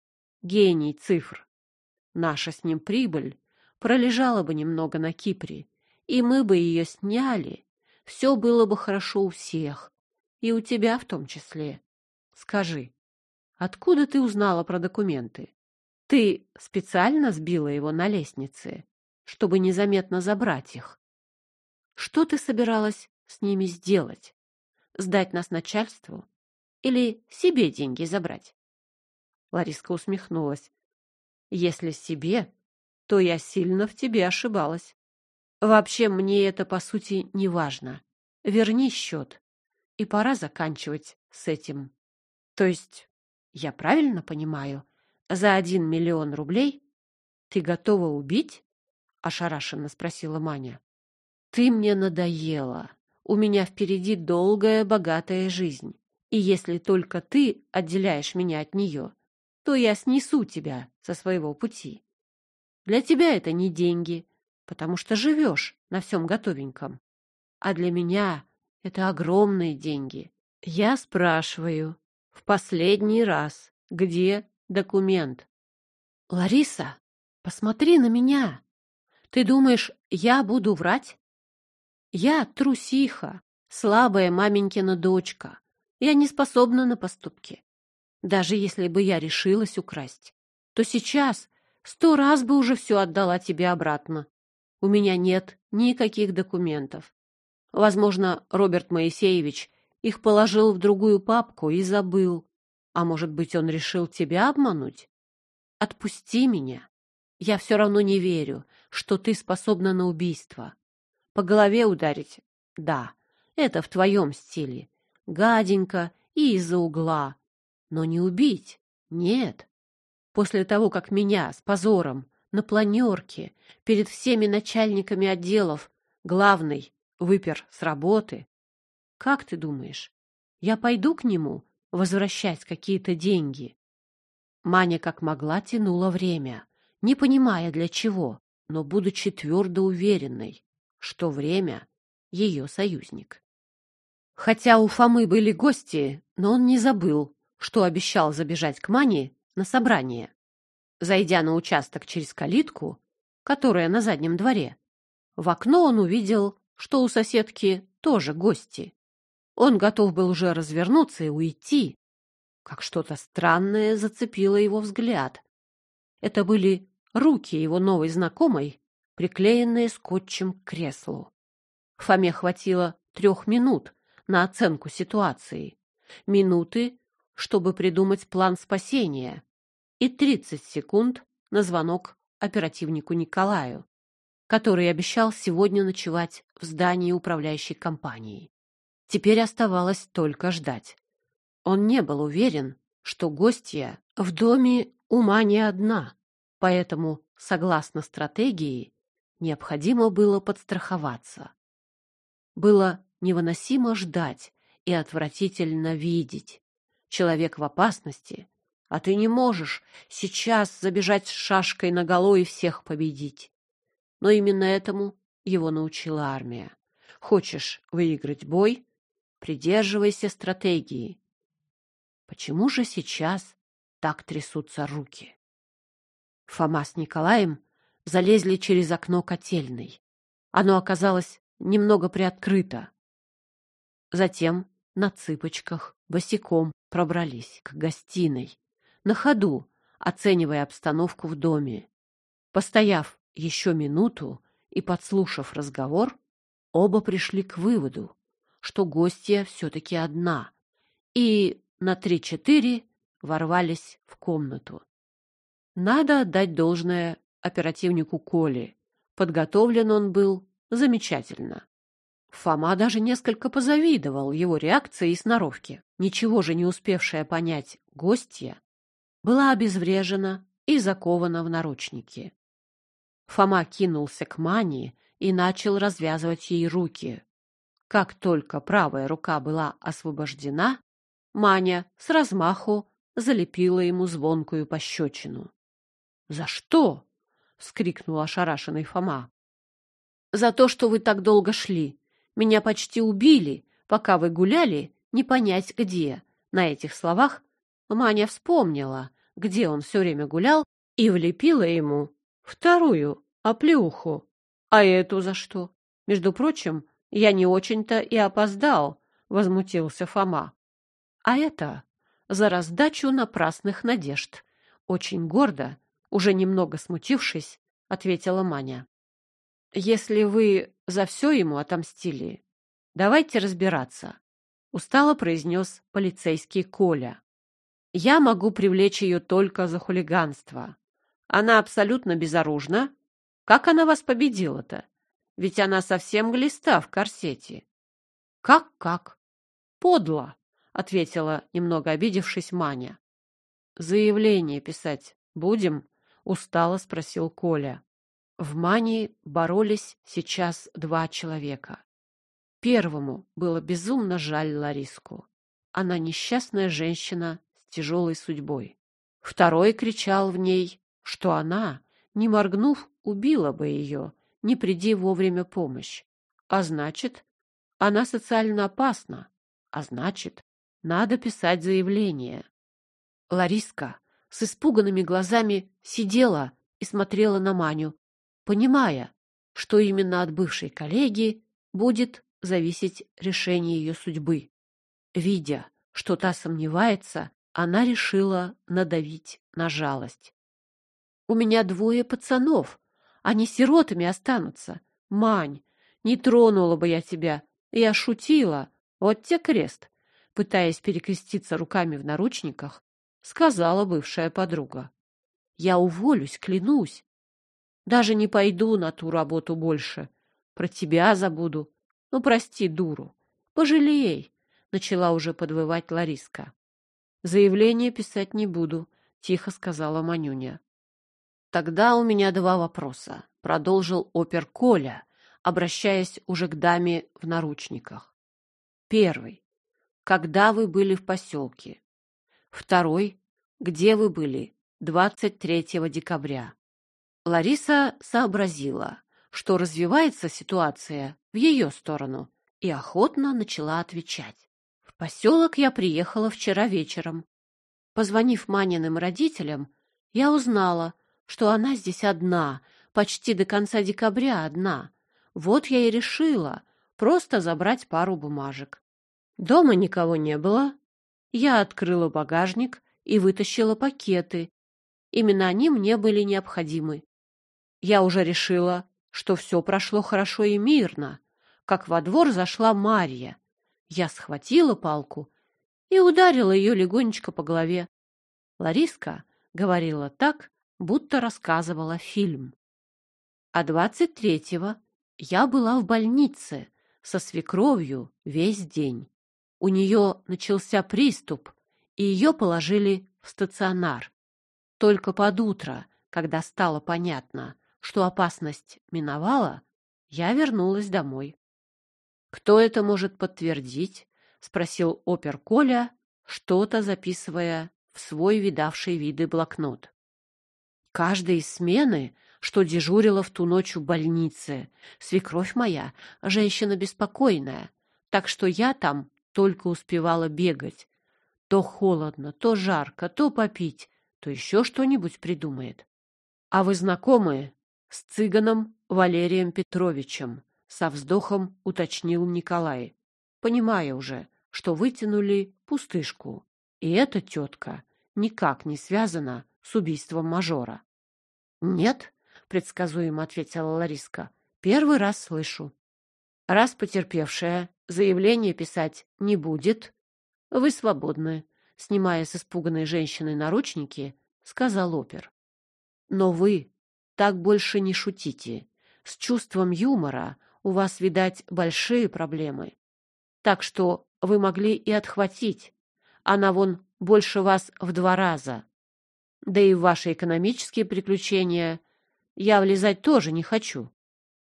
гений цифр. Наша с ним прибыль пролежала бы немного на Кипре, и мы бы ее сняли. Все было бы хорошо у всех, и у тебя в том числе. Скажи, откуда ты узнала про документы? Ты специально сбила его на лестнице, чтобы незаметно забрать их? Что ты собиралась с ними сделать? Сдать нас начальству? Или себе деньги забрать? Лариска усмехнулась. Если себе, то я сильно в тебе ошибалась. Вообще, мне это, по сути, не важно. Верни счет. И пора заканчивать с этим. То есть, я правильно понимаю, за один миллион рублей ты готова убить? Ошарашенно спросила Маня. Ты мне надоела. У меня впереди долгая, богатая жизнь. И если только ты отделяешь меня от нее, то я снесу тебя со своего пути. Для тебя это не деньги, потому что живешь на всем готовеньком. А для меня это огромные деньги. Я спрашиваю в последний раз, где документ? Лариса, посмотри на меня. Ты думаешь, я буду врать? Я трусиха, слабая маменькина дочка. Я не способна на поступки. Даже если бы я решилась украсть, то сейчас сто раз бы уже все отдала тебе обратно. У меня нет никаких документов. Возможно, Роберт Моисеевич их положил в другую папку и забыл. А может быть, он решил тебя обмануть? Отпусти меня. Я все равно не верю, что ты способна на убийство. По голове ударить? Да, это в твоем стиле. Гаденько и из-за угла. Но не убить? Нет. После того, как меня с позором на планерке перед всеми начальниками отделов главный выпер с работы. Как ты думаешь, я пойду к нему возвращать какие-то деньги? Маня как могла тянула время, не понимая для чего, но будучи твердо уверенной, что время — ее союзник. Хотя у Фомы были гости, но он не забыл, что обещал забежать к Мане на собрание. Зайдя на участок через калитку, которая на заднем дворе, в окно он увидел, что у соседки тоже гости. Он готов был уже развернуться и уйти, как что-то странное зацепило его взгляд. Это были руки его новой знакомой, приклеенные скотчем к креслу. Фоме хватило трех минут на оценку ситуации. Минуты, чтобы придумать план спасения, и 30 секунд на звонок оперативнику Николаю, который обещал сегодня ночевать в здании управляющей компании. Теперь оставалось только ждать. Он не был уверен, что гостья в доме ума не одна, поэтому, согласно стратегии, необходимо было подстраховаться. Было невыносимо ждать и отвратительно видеть. Человек в опасности, а ты не можешь сейчас забежать с шашкой наголо и всех победить. Но именно этому его научила армия. Хочешь выиграть бой? Придерживайся стратегии. Почему же сейчас так трясутся руки? Фома с Николаем залезли через окно котельной. Оно оказалось немного приоткрыто. Затем на цыпочках, босиком пробрались к гостиной, на ходу, оценивая обстановку в доме. Постояв еще минуту и подслушав разговор, оба пришли к выводу, что гостья все-таки одна, и на три-четыре ворвались в комнату. Надо отдать должное оперативнику Коле. Подготовлен он был замечательно. Фома даже несколько позавидовал его реакции и сноровке. Ничего же не успевшая понять гостья была обезврежена и закована в наручники. Фома кинулся к Мане и начал развязывать ей руки. Как только правая рука была освобождена, Маня с размаху залепила ему звонкую пощечину. — За что? — вскрикнул ошарашенный Фома. — За то, что вы так долго шли. Меня почти убили, пока вы гуляли, не понять где. На этих словах Маня вспомнила, где он все время гулял, и влепила ему вторую оплеуху. А эту за что? Между прочим, я не очень-то и опоздал, — возмутился Фома. А это за раздачу напрасных надежд. Очень гордо, уже немного смутившись, ответила Маня. Если вы за все ему отомстили, давайте разбираться, устало произнес полицейский Коля. Я могу привлечь ее только за хулиганство. Она абсолютно безоружна. Как она вас победила-то? Ведь она совсем глиста в корсете. Как-как? Подло, ответила, немного обидевшись Маня. Заявление писать будем? устало спросил Коля. В Мане боролись сейчас два человека. Первому было безумно жаль Лариску. Она несчастная женщина с тяжелой судьбой. Второй кричал в ней, что она, не моргнув, убила бы ее, не приди вовремя помощь. А значит, она социально опасна. А значит, надо писать заявление. Лариска с испуганными глазами сидела и смотрела на Маню, понимая, что именно от бывшей коллеги будет зависеть решение ее судьбы. Видя, что та сомневается, она решила надавить на жалость. «У меня двое пацанов, они сиротами останутся. Мань, не тронула бы я тебя, я шутила, вот те крест пытаясь перекреститься руками в наручниках, сказала бывшая подруга. Я уволюсь, клянусь. Даже не пойду на ту работу больше. Про тебя забуду. Ну, прости, дуру. Пожалей, начала уже подвывать Лариска. Заявление писать не буду, тихо сказала Манюня. Тогда у меня два вопроса, продолжил опер Коля, обращаясь уже к даме в наручниках. Первый когда вы были в поселке. Второй, где вы были 23 декабря. Лариса сообразила, что развивается ситуация в ее сторону, и охотно начала отвечать. В поселок я приехала вчера вечером. Позвонив Маниным родителям, я узнала, что она здесь одна, почти до конца декабря одна. Вот я и решила просто забрать пару бумажек. Дома никого не было. Я открыла багажник и вытащила пакеты. Именно они мне были необходимы. Я уже решила, что все прошло хорошо и мирно, как во двор зашла Марья. Я схватила палку и ударила ее легонечко по голове. Лариска говорила так, будто рассказывала фильм. А двадцать третьего я была в больнице со свекровью весь день. У нее начался приступ, и ее положили в стационар. Только под утро, когда стало понятно, что опасность миновала, я вернулась домой. «Кто это может подтвердить?» — спросил опер Коля, что-то записывая в свой видавший виды блокнот. Каждая из смены, что дежурила в ту ночь в больнице, свекровь моя, женщина беспокойная, так что я там только успевала бегать. То холодно, то жарко, то попить, то еще что-нибудь придумает. А вы знакомы с цыганом Валерием Петровичем? Со вздохом уточнил Николай, понимая уже, что вытянули пустышку. И эта тетка никак не связана с убийством мажора. «Нет», — предсказуемо ответила Лариска, — «первый раз слышу». Раз потерпевшая заявление писать не будет, вы свободны, снимая с испуганной женщины наручники, сказал опер. Но вы так больше не шутите. С чувством юмора у вас, видать, большие проблемы. Так что вы могли и отхватить. Она вон больше вас в два раза. Да и в ваши экономические приключения я влезать тоже не хочу.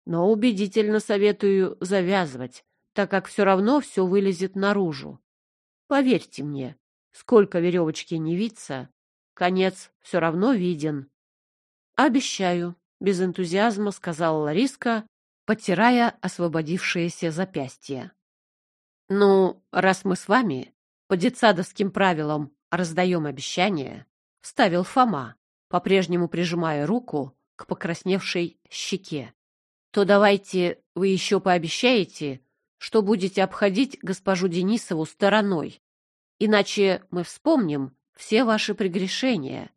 Но убедительно советую завязывать, так как все равно все вылезет наружу. Поверьте мне, сколько веревочки не виться, конец все равно виден. Обещаю, без энтузиазма сказала Лариска, потирая освободившееся запястье. Ну, раз мы с вами по детсадовским правилам раздаем обещания, — вставил Фома, по-прежнему прижимая руку к покрасневшей щеке. «То давайте вы еще пообещаете, что будете обходить госпожу Денисову стороной, иначе мы вспомним все ваши прегрешения,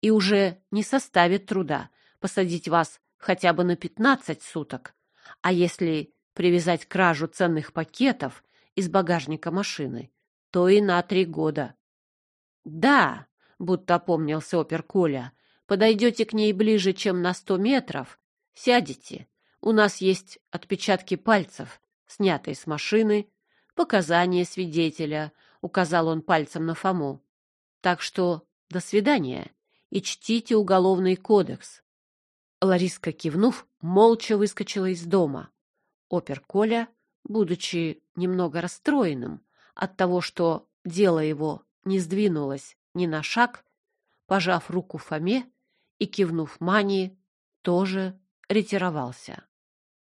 и уже не составит труда посадить вас хотя бы на пятнадцать суток, а если привязать кражу ценных пакетов из багажника машины, то и на три года. Да, будто опомнился опер Коля, подойдете к ней ближе, чем на сто метров, сядете. У нас есть отпечатки пальцев, снятые с машины, показания свидетеля, указал он пальцем на Фому. Так что до свидания и чтите уголовный кодекс. Лариска, кивнув, молча выскочила из дома. Опер Коля, будучи немного расстроенным от того, что дело его не сдвинулось ни на шаг, пожав руку Фоме и кивнув Мани, тоже ретировался.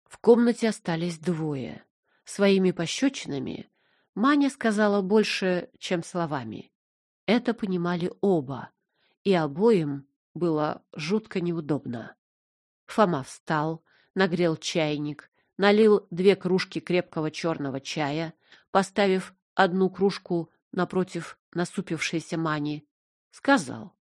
В комнате остались двое. Своими пощечинами Маня сказала больше, чем словами. Это понимали оба, и обоим было жутко неудобно. Фома встал, нагрел чайник, налил две кружки крепкого черного чая, поставив одну кружку напротив насупившейся Мани, сказал.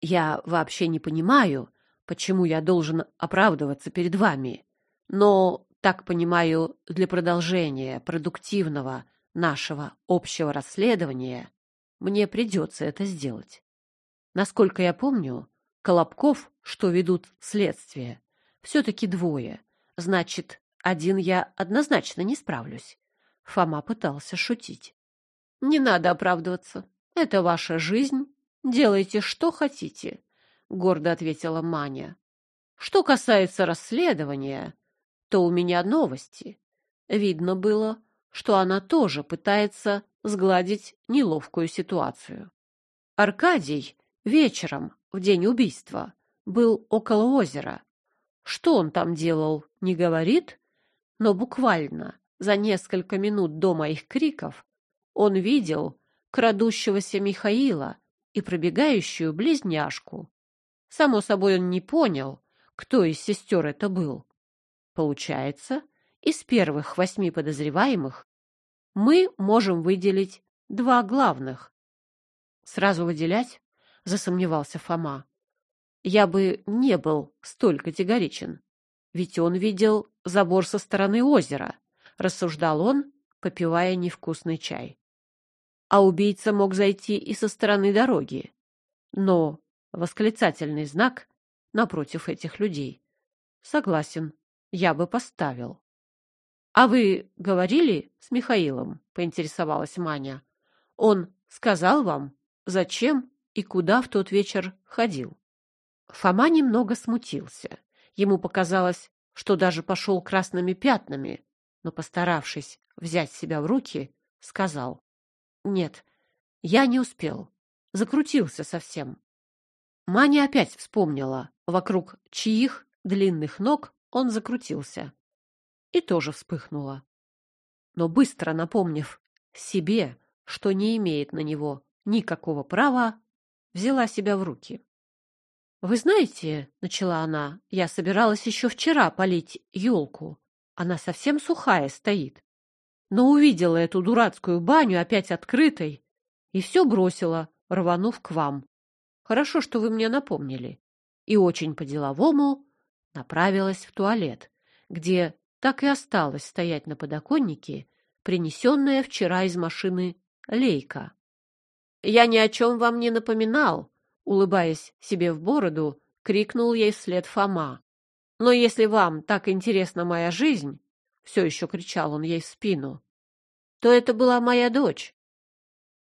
«Я вообще не понимаю, почему я должен оправдываться перед вами, но, так понимаю, для продолжения продуктивного нашего общего расследования мне придется это сделать. Насколько я помню, Колобков, что ведут следствие, все-таки двое. Значит, один я однозначно не справлюсь. Фома пытался шутить. Не надо оправдываться. Это ваша жизнь. Делайте, что хотите, гордо ответила Маня. Что касается расследования, то у меня новости. Видно было, что она тоже пытается сгладить неловкую ситуацию. Аркадий вечером, в день убийства, был около озера. Что он там делал, не говорит, но буквально за несколько минут до моих криков он видел крадущегося Михаила и пробегающую близняшку. Само собой, он не понял, кто из сестер это был. Получается, из первых восьми подозреваемых мы можем выделить два главных. Сразу выделять? Засомневался Фома. Я бы не был столь категоричен. Ведь он видел забор со стороны озера, рассуждал он, попивая невкусный чай. А убийца мог зайти и со стороны дороги. Но восклицательный знак напротив этих людей. Согласен, я бы поставил. А вы говорили с Михаилом? поинтересовалась Маня. Он сказал вам, зачем и куда в тот вечер ходил? Фома немного смутился. Ему показалось, что даже пошел красными пятнами, но, постаравшись взять себя в руки, сказал. «Нет, я не успел. Закрутился совсем». Маня опять вспомнила, вокруг чьих длинных ног он закрутился. И тоже вспыхнула. Но быстро напомнив себе, что не имеет на него никакого права, взяла себя в руки. «Вы знаете, — начала она, — я собиралась еще вчера полить елку. Она совсем сухая стоит. Но увидела эту дурацкую баню опять открытой и все бросила, рванув к вам. Хорошо, что вы мне напомнили. И очень по-деловому направилась в туалет, где так и осталась стоять на подоконнике, принесенная вчера из машины лейка. «Я ни о чем вам не напоминал», улыбаясь себе в бороду, крикнул ей вслед Фома. «Но если вам так интересна моя жизнь», — все еще кричал он ей в спину, — «то это была моя дочь».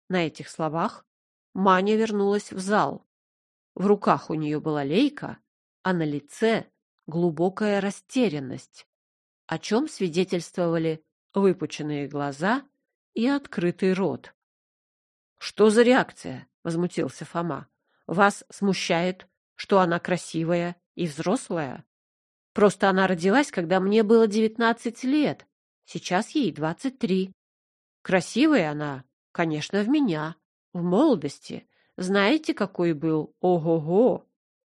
На этих словах Маня вернулась в зал. В руках у нее была лейка, а на лице глубокая растерянность, о чем свидетельствовали выпученные глаза и открытый рот. «Что за реакция?» — возмутился Фома. Вас смущает, что она красивая и взрослая? Просто она родилась, когда мне было девятнадцать лет. Сейчас ей двадцать три. Красивая она, конечно, в меня, в молодости, знаете, какой был? Ого-го!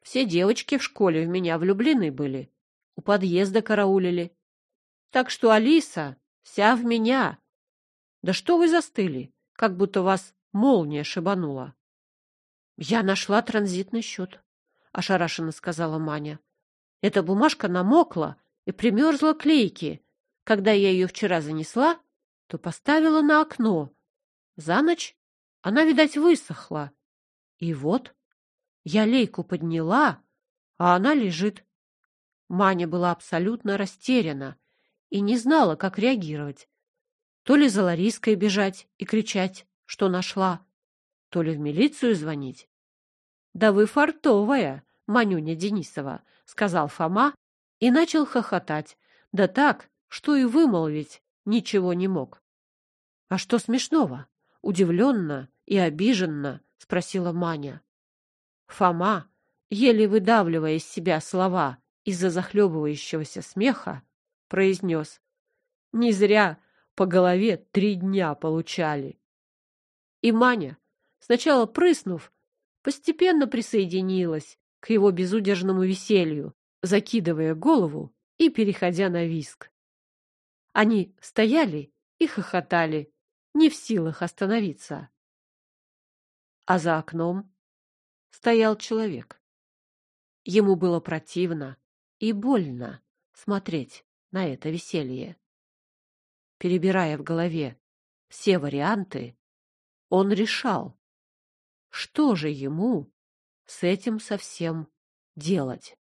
Все девочки в школе в меня влюблены были. У подъезда караулили. Так что Алиса вся в меня. Да что вы застыли, как будто вас молния шибанула? Я нашла транзитный счет, — ошарашенно сказала Маня. Эта бумажка намокла и примерзла к лейке. Когда я ее вчера занесла, то поставила на окно. За ночь она, видать, высохла. И вот я лейку подняла, а она лежит. Маня была абсолютно растеряна и не знала, как реагировать. То ли за Лариской бежать и кричать, что нашла, то ли в милицию звонить. — Да вы фартовая, Манюня Денисова, — сказал Фома и начал хохотать, да так, что и вымолвить ничего не мог. — А что смешного? — удивленно и обиженно спросила Маня. Фома, еле выдавливая из себя слова из-за захлебывающегося смеха, произнес. Не зря по голове три дня получали. И Маня, сначала прыснув, постепенно присоединилась к его безудержному веселью, закидывая голову и переходя на виск. Они стояли и хохотали, не в силах остановиться. А за окном стоял человек. Ему было противно и больно смотреть на это веселье. Перебирая в голове все варианты, он решал, что же ему с этим совсем делать.